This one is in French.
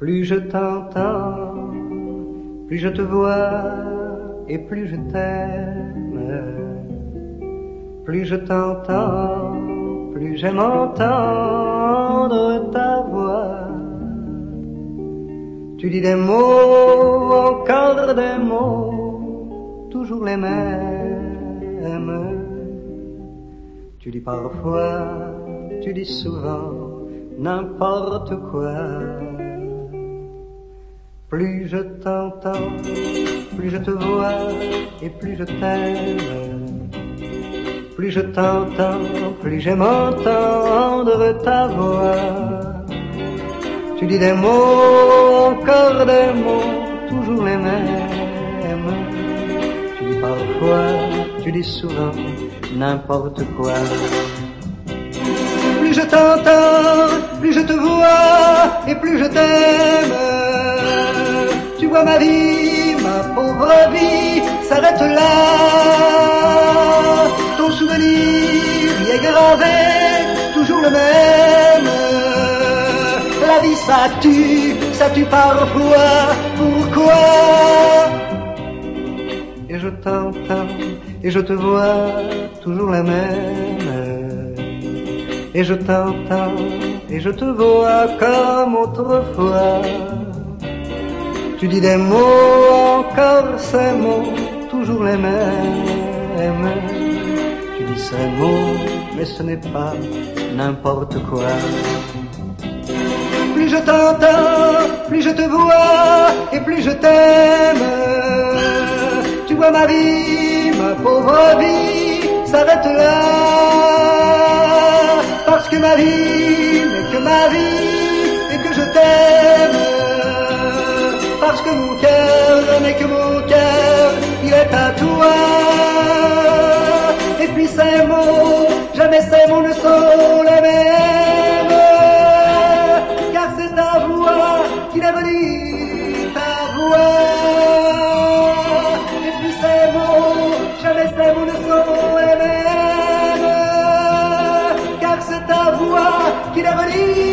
Plus je t'entends, plus je te vois et plus je t'aime. Plus je t'entends, plus j'aime entendre ta voix. Tu dis des mots, encore des mots, toujours les mêmes. Tu dis parfois, tu dis souvent, n'importe quoi. Plus je t'entends, plus je te vois et plus je t'aime. Plus je t'entends, plus j'aime entendre ta voix. Tu dis des mots, encore des mots, toujours les mêmes. Tu dis parfois, tu dis souvent, n'importe quoi. Plus je t'entends, plus je te vois et plus je t'aime. S'arrête là. Ton souvenir y est gravé, toujours le même. La vie ça tue, ça tue parfois. Pourquoi? Et je t'entends et je te vois toujours la même. Et je t'entends et je te vois comme autrefois. Tu dis des mots, encore ces mots, toujours les mêmes. Tu dis ces mots, mais ce n'est pas n'importe quoi. Plus je t'entends, plus je te vois et plus je t'aime. Tu vois ma vie, ma pauvre vie s'arrête là. Parce que ma vie n'est que ma vie et que je t'aime. Parce que mon cœur n'est que mon ces mots, jamais ces mots ne sont les mêmes. Car c'est ta voix qui devenue ta voix. Et puis ces mots, jamais ces mots ne sont les mêmes. Car c'est ta voix qui devenue